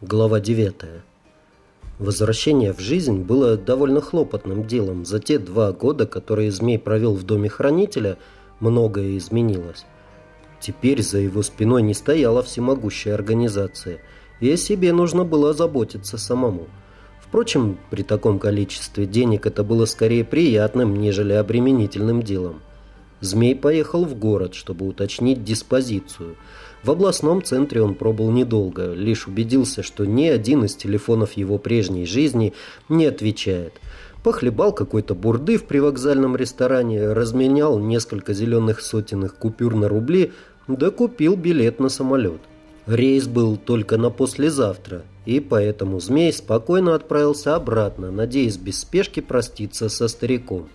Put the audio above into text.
Глава 9. Возвращение в жизнь было довольно хлопотным делом. За те два года, которые Змей провел в доме хранителя, многое изменилось. Теперь за его спиной не стояла всемогущая организация, и о себе нужно было заботиться самому. Впрочем, при таком количестве денег это было скорее приятным, нежели обременительным делом. Змей поехал в город, чтобы уточнить диспозицию – в областном центре он пробыл недолго, лишь убедился, что ни один из телефонов его прежней жизни не отвечает. Похлебал какой-то бурды в привокзальном ресторане, разменял несколько зеленых сотенных купюр на рубли, да купил билет на самолет. Рейс был только на послезавтра, и поэтому Змей спокойно отправился обратно, надеясь без спешки проститься со стариком.